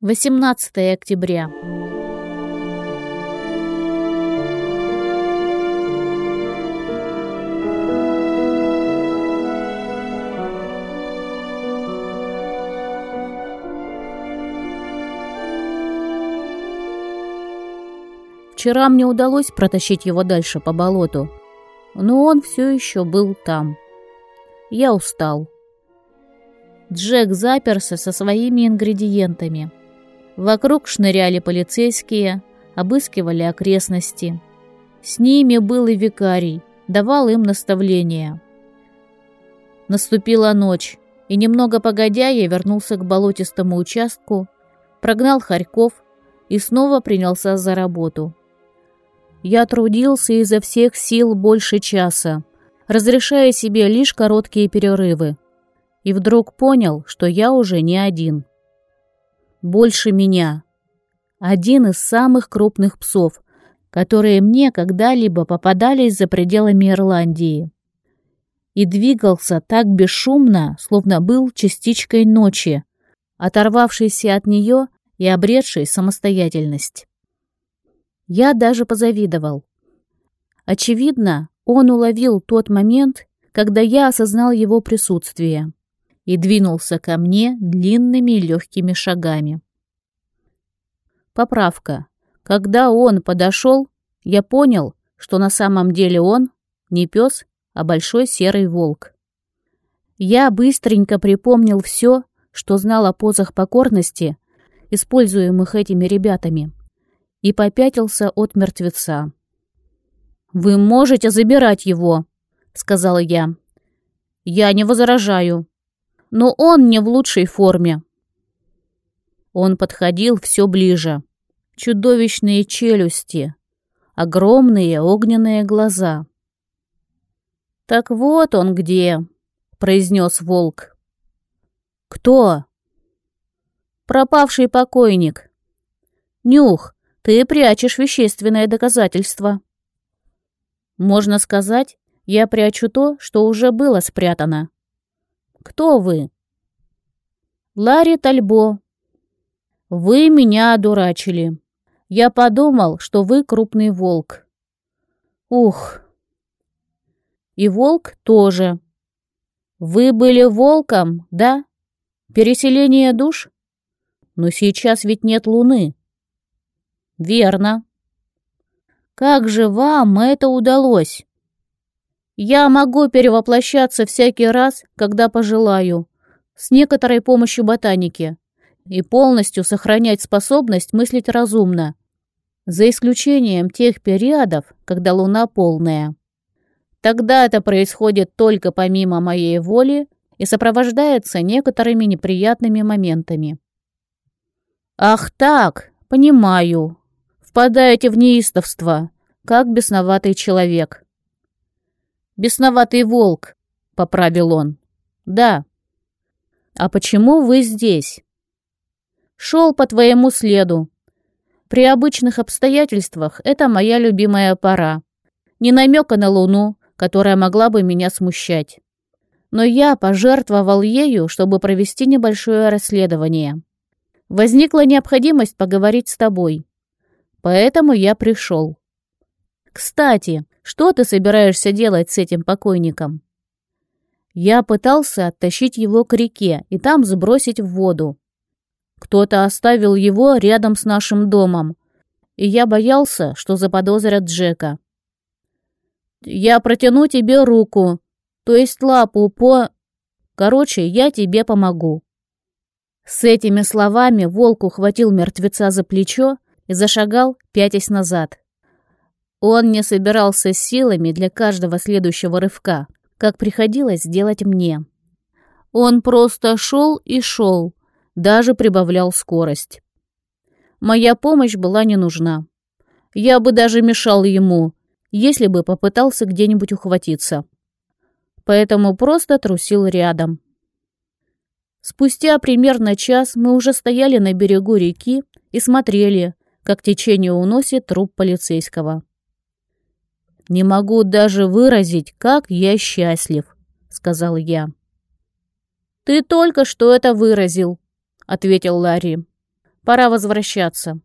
18 октября. Вчера мне удалось протащить его дальше по болоту, но он все еще был там. Я устал. Джек заперся со своими ингредиентами. Вокруг шныряли полицейские, обыскивали окрестности. С ними был и викарий, давал им наставления. Наступила ночь, и немного погодя я вернулся к болотистому участку, прогнал хорьков и снова принялся за работу. Я трудился изо всех сил больше часа, разрешая себе лишь короткие перерывы. И вдруг понял, что я уже не один. Больше меня. Один из самых крупных псов, которые мне когда-либо попадались за пределами Ирландии. И двигался так бесшумно, словно был частичкой ночи, оторвавшейся от нее и обретшей самостоятельность. Я даже позавидовал. Очевидно, он уловил тот момент, когда я осознал его присутствие и двинулся ко мне длинными легкими шагами. Поправка. Когда он подошел, я понял, что на самом деле он не пес, а большой серый волк. Я быстренько припомнил все, что знал о позах покорности, используемых этими ребятами и попятился от мертвеца. «Вы можете забирать его», — сказала я. «Я не возражаю, но он не в лучшей форме». Он подходил все ближе. Чудовищные челюсти, огромные огненные глаза. «Так вот он где», — произнес волк. «Кто?» «Пропавший покойник. Нюх, ты прячешь вещественное доказательство. Можно сказать, я прячу то, что уже было спрятано. Кто вы? Ларри Тальбо. Вы меня одурачили. Я подумал, что вы крупный волк. Ух. И волк тоже. Вы были волком, да? Переселение душ? Но сейчас ведь нет луны. «Верно». «Как же вам это удалось?» «Я могу перевоплощаться всякий раз, когда пожелаю, с некоторой помощью ботаники, и полностью сохранять способность мыслить разумно, за исключением тех периодов, когда луна полная. Тогда это происходит только помимо моей воли и сопровождается некоторыми неприятными моментами. «Ах так, понимаю», Впадаете в неистовство, как бесноватый человек. «Бесноватый волк», — поправил он. «Да». «А почему вы здесь?» «Шел по твоему следу. При обычных обстоятельствах это моя любимая пора. Не намека на луну, которая могла бы меня смущать. Но я пожертвовал ею, чтобы провести небольшое расследование. Возникла необходимость поговорить с тобой. Поэтому я пришел. Кстати, что ты собираешься делать с этим покойником? Я пытался оттащить его к реке и там сбросить в воду. Кто-то оставил его рядом с нашим домом, и я боялся, что заподозрят Джека. Я протяну тебе руку, то есть лапу по... Короче, я тебе помогу. С этими словами волк ухватил мертвеца за плечо и зашагал, пятясь назад. Он не собирался силами для каждого следующего рывка, как приходилось делать мне. Он просто шел и шел, даже прибавлял скорость. Моя помощь была не нужна. Я бы даже мешал ему, если бы попытался где-нибудь ухватиться. Поэтому просто трусил рядом. Спустя примерно час мы уже стояли на берегу реки и смотрели, как течение уносит труп полицейского. «Не могу даже выразить, как я счастлив», — сказал я. «Ты только что это выразил», — ответил Ларри. Пора возвращаться.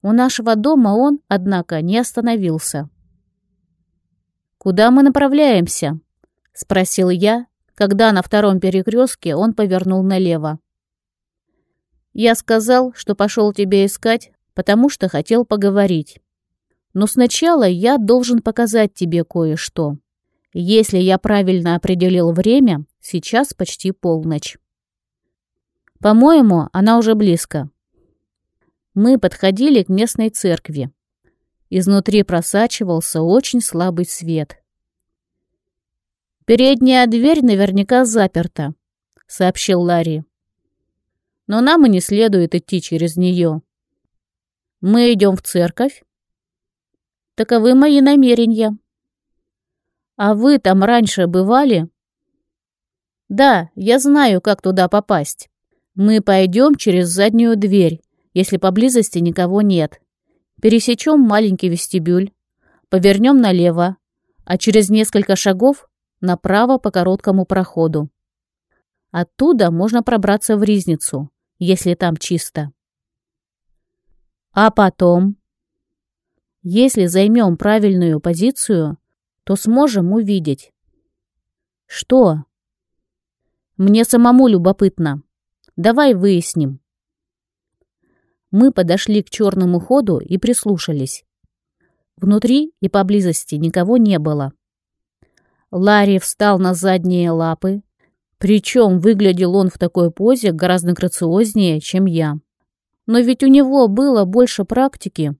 У нашего дома он, однако, не остановился. «Куда мы направляемся?» — спросил я, когда на втором перекрестке он повернул налево. «Я сказал, что пошел тебя искать, потому что хотел поговорить. Но сначала я должен показать тебе кое-что. Если я правильно определил время, сейчас почти полночь. По-моему, она уже близко. Мы подходили к местной церкви. Изнутри просачивался очень слабый свет. «Передняя дверь наверняка заперта», — сообщил Ларри. «Но нам и не следует идти через нее. Мы идем в церковь, Таковы мои намерения. А вы там раньше бывали? Да, я знаю, как туда попасть. Мы пойдем через заднюю дверь, если поблизости никого нет. Пересечем маленький вестибюль, повернем налево, а через несколько шагов направо по короткому проходу. Оттуда можно пробраться в ризницу, если там чисто. А потом если займем правильную позицию, то сможем увидеть. Что? Мне самому любопытно. Давай выясним. Мы подошли к черному ходу и прислушались. Внутри и поблизости никого не было. Ларри встал на задние лапы, причем выглядел он в такой позе гораздо грациознее, чем я. Но ведь у него было больше практики,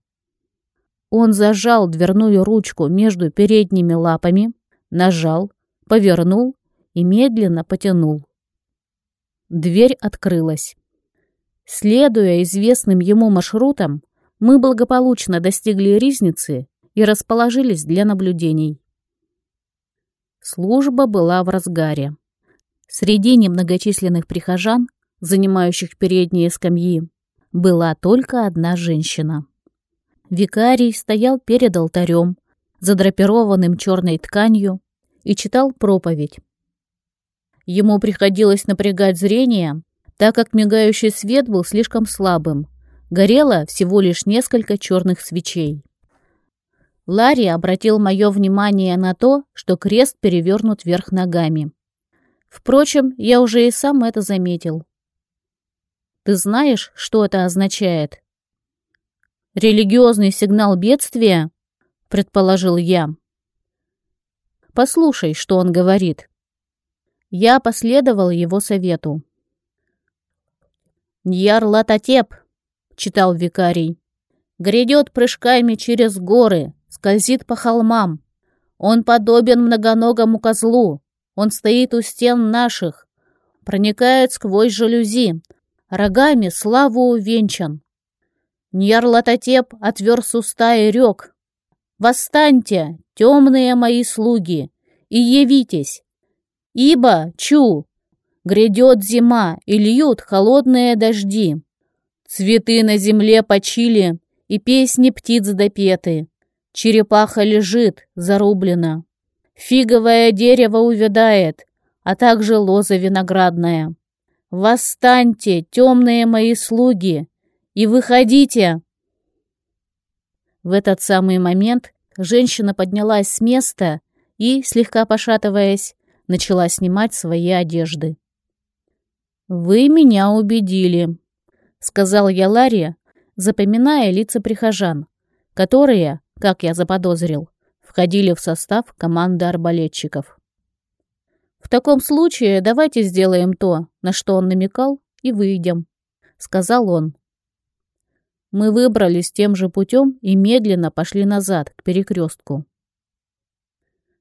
он зажал дверную ручку между передними лапами, нажал, повернул и медленно потянул. Дверь открылась. Следуя известным ему маршрутам, мы благополучно достигли ризницы и расположились для наблюдений. Служба была в разгаре. Среди немногочисленных прихожан, занимающих передние скамьи, была только одна женщина. Викарий стоял перед алтарем, задрапированным черной тканью, и читал проповедь. Ему приходилось напрягать зрение, так как мигающий свет был слишком слабым. Горело всего лишь несколько черных свечей. Ларри обратил мое внимание на то, что крест перевернут вверх ногами. Впрочем, я уже и сам это заметил. «Ты знаешь, что это означает?» «Религиозный сигнал бедствия?» — предположил я. «Послушай, что он говорит». Я последовал его совету. «Ньяр Лататеп», — читал викарий, — «грядет прыжками через горы, скользит по холмам. Он подобен многоногому козлу, он стоит у стен наших, проникает сквозь жалюзи, рогами славу увенчан, Ньярлатотеп отверз уста и рек. «Восстаньте, темные мои слуги, и явитесь, ибо, чу, грядет зима, и льют холодные дожди. Цветы на земле почили, и песни птиц допеты. Черепаха лежит, зарублена. Фиговое дерево увядает, а также лоза виноградная. Восстаньте, темные мои слуги, и выходите!» В этот самый момент женщина поднялась с места и, слегка пошатываясь, начала снимать свои одежды. «Вы меня убедили», — сказал я Ларе, запоминая лица прихожан, которые, как я заподозрил, входили в состав команды арбалетчиков. «В таком случае давайте сделаем то, на что он намекал, и выйдем», — сказал он. Мы выбрались тем же путем и медленно пошли назад, к перекрестку.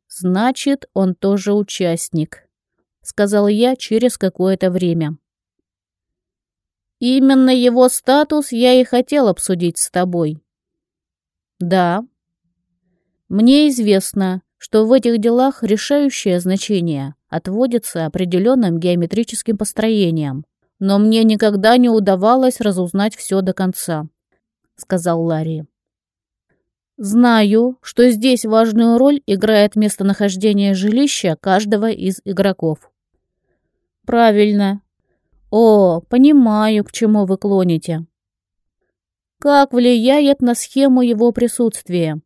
«Значит, он тоже участник», — сказал я через какое-то время. «Именно его статус я и хотел обсудить с тобой». «Да». «Мне известно, что в этих делах решающее значение отводится определенным геометрическим построениям, но мне никогда не удавалось разузнать все до конца. — сказал Ларри. «Знаю, что здесь важную роль играет местонахождение жилища каждого из игроков». «Правильно. О, понимаю, к чему вы клоните. Как влияет на схему его присутствие?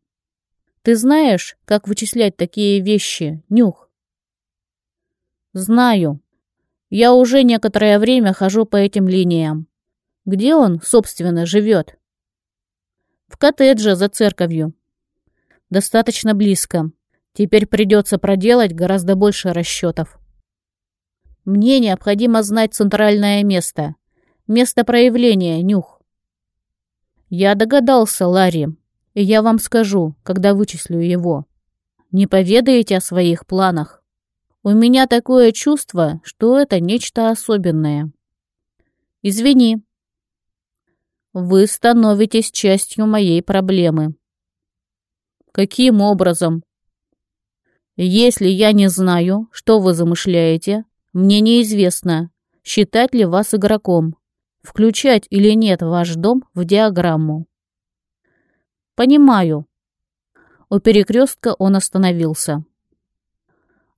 Ты знаешь, как вычислять такие вещи, Нюх? Знаю. Я уже некоторое время хожу по этим линиям. Где он, собственно, живет? В коттедже за церковью. Достаточно близко. Теперь придется проделать гораздо больше расчетов. Мне необходимо знать центральное место. Место проявления, нюх. Я догадался, Ларри, и я вам скажу, когда вычислю его. Не поведаете о своих планах. У меня такое чувство, что это нечто особенное. Извини. Вы становитесь частью моей проблемы. Каким образом? Если я не знаю, что вы замышляете, мне неизвестно, считать ли вас игроком, включать или нет ваш дом в диаграмму. Понимаю. У перекрестка он остановился.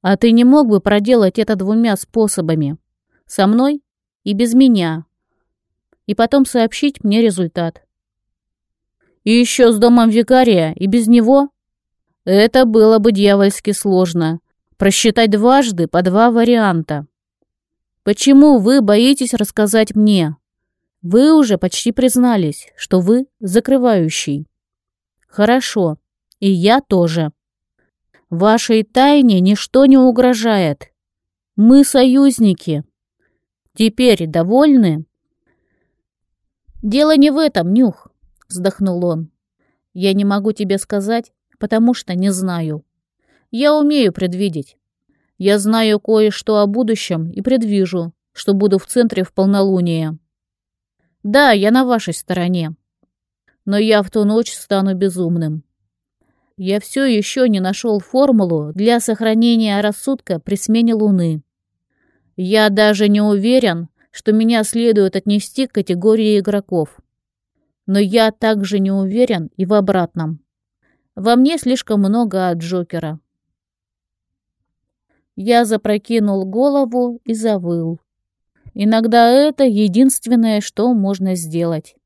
А ты не мог бы проделать это двумя способами? Со мной и без меня. И потом сообщить мне результат. И еще с домом викария, и без него? Это было бы дьявольски сложно. Просчитать дважды по два варианта. Почему вы боитесь рассказать мне? Вы уже почти признались, что вы закрывающий. Хорошо, и я тоже. Вашей тайне ничто не угрожает. Мы союзники. Теперь довольны? Дело не в этом, Нюх, вздохнул он. Я не могу тебе сказать, потому что не знаю. Я умею предвидеть. Я знаю кое-что о будущем и предвижу, что буду в центре в полнолуние. Да, я на вашей стороне. Но я в ту ночь стану безумным. Я все еще не нашел формулу для сохранения рассудка при смене Луны. Я даже не уверен, что меня следует отнести к категории игроков. Но я также не уверен и в обратном. Во мне слишком много от Джокера. Я запрокинул голову и завыл. Иногда это единственное, что можно сделать.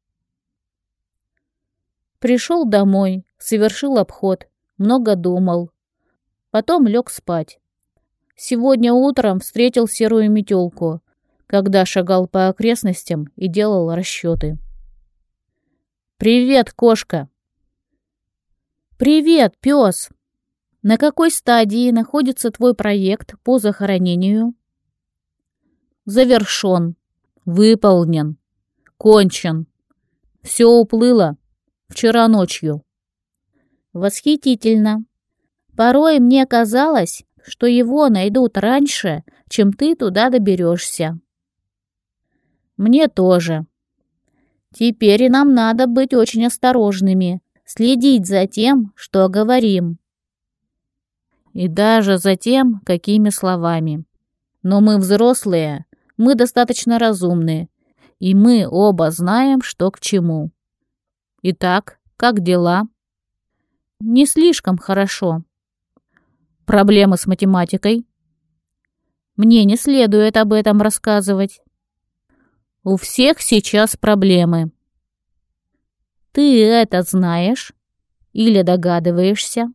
Пришел домой, совершил обход, много думал. Потом лег спать. Сегодня утром встретил серую метелку, когда шагал по окрестностям и делал расчеты. «Привет, кошка!» «Привет, пес!» На какой стадии находится твой проект по захоронению? Завершен. Выполнен. Кончен. Все уплыло. Вчера ночью. Восхитительно. Порой мне казалось, что его найдут раньше, чем ты туда доберешься. Мне тоже. Теперь и нам надо быть очень осторожными, следить за тем, что говорим и даже за тем, какими словами. Но мы взрослые, мы достаточно разумные, и мы оба знаем, что к чему. Итак, как дела? Не слишком хорошо. Проблемы с математикой? Мне не следует об этом рассказывать. У всех сейчас проблемы. Ты это знаешь или догадываешься?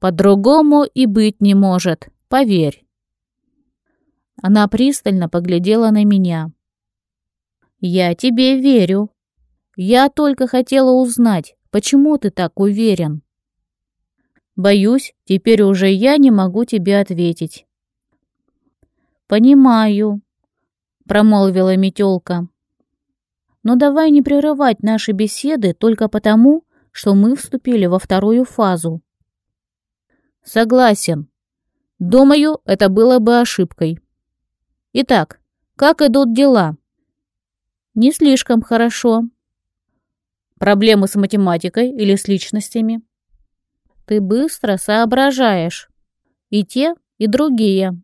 По-другому и быть не может, поверь. Она пристально поглядела на меня. «Я тебе верю. Я только хотела узнать, почему ты так уверен?» «Боюсь, теперь уже я не могу тебе ответить». «Понимаю», — промолвила метелка. «Но давай не прерывать наши беседы только потому, что мы вступили во вторую фазу. Согласен. Думаю, это было бы ошибкой. Итак, как идут дела? Не слишком хорошо. Проблемы с математикой или с личностями? Ты быстро соображаешь. И те, и другие.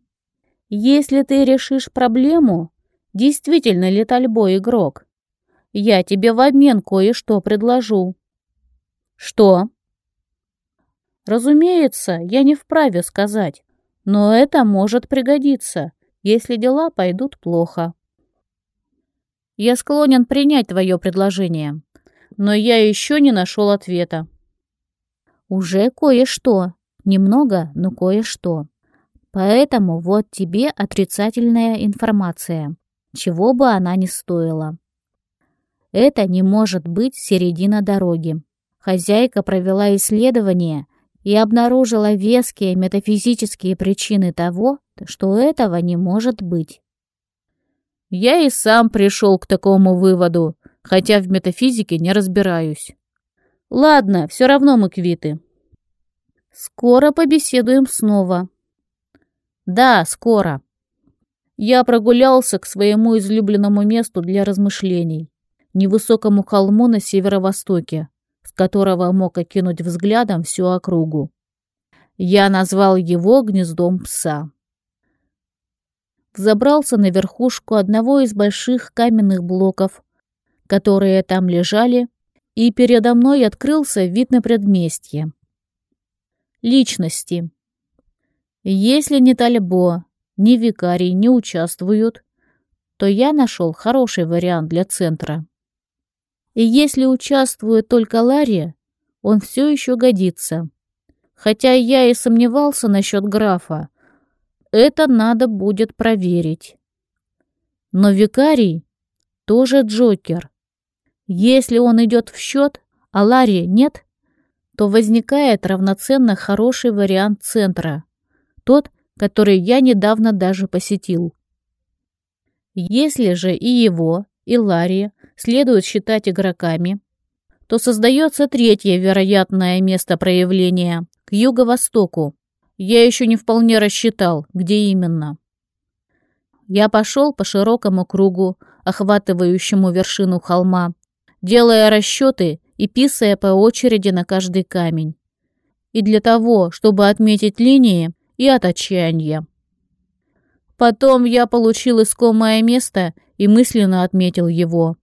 Если ты решишь проблему, действительно ли Тальбо игрок, я тебе в обмен кое-что предложу. Что? Разумеется, я не вправе сказать, но это может пригодиться, если дела пойдут плохо. Я склонен принять твое предложение, но я еще не нашел ответа. Уже кое-что. Немного, но кое-что. Поэтому вот тебе отрицательная информация, чего бы она ни стоила. Это не может быть середина дороги. Хозяйка провела исследование и обнаружила веские метафизические причины того, что этого не может быть. Я и сам пришел к такому выводу, хотя в метафизике не разбираюсь. Ладно, все равно мы квиты. Скоро побеседуем снова. Да, скоро. Я прогулялся к своему излюбленному месту для размышлений, невысокому холму на северо-востоке, с которого мог окинуть взглядом всю округу. Я назвал его гнездом пса. Взобрался на верхушку одного из больших каменных блоков, которые там лежали, и передо мной открылся вид на предместье. Личности. Если ни Тальбо, ни викарий не участвуют, то я нашел хороший вариант для центра. И если участвует только Ларри, он все еще годится. Хотя я и сомневался насчет графа. Это надо будет проверить. Но викарий тоже Джокер. Если он идет в счет, а Ларри нет, то возникает равноценно хороший вариант центра. Тот, который я недавно даже посетил. Если же и его, и Ларри следует считать игроками, то создается третье вероятное место проявления к юго-востоку. Я еще не вполне рассчитал, где именно. Я пошел по широкому кругу, охватывающему вершину холма, делая расчеты и писая по очереди на каждый камень. И для того, чтобы отметить линии и от отчаяния. Потом я получил искомое место и мысленно отметил его.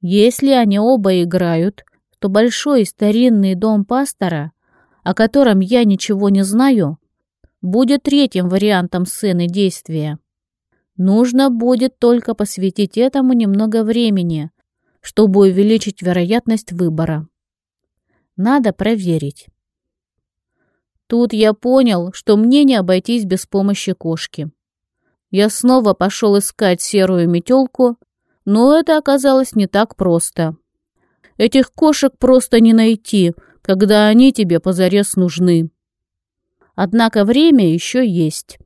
Если они оба играют, то большой старинный дом пастора, о котором я ничего не знаю, будет третьим вариантом сцены действия. Нужно будет только посвятить этому немного времени, чтобы увеличить вероятность выбора. Надо проверить. Тут я понял, что мне не обойтись без помощи кошки. Я снова пошел искать серую метелку но это оказалось не так просто. Этих кошек просто не найти, когда они тебе позарез нужны. Однако время еще есть.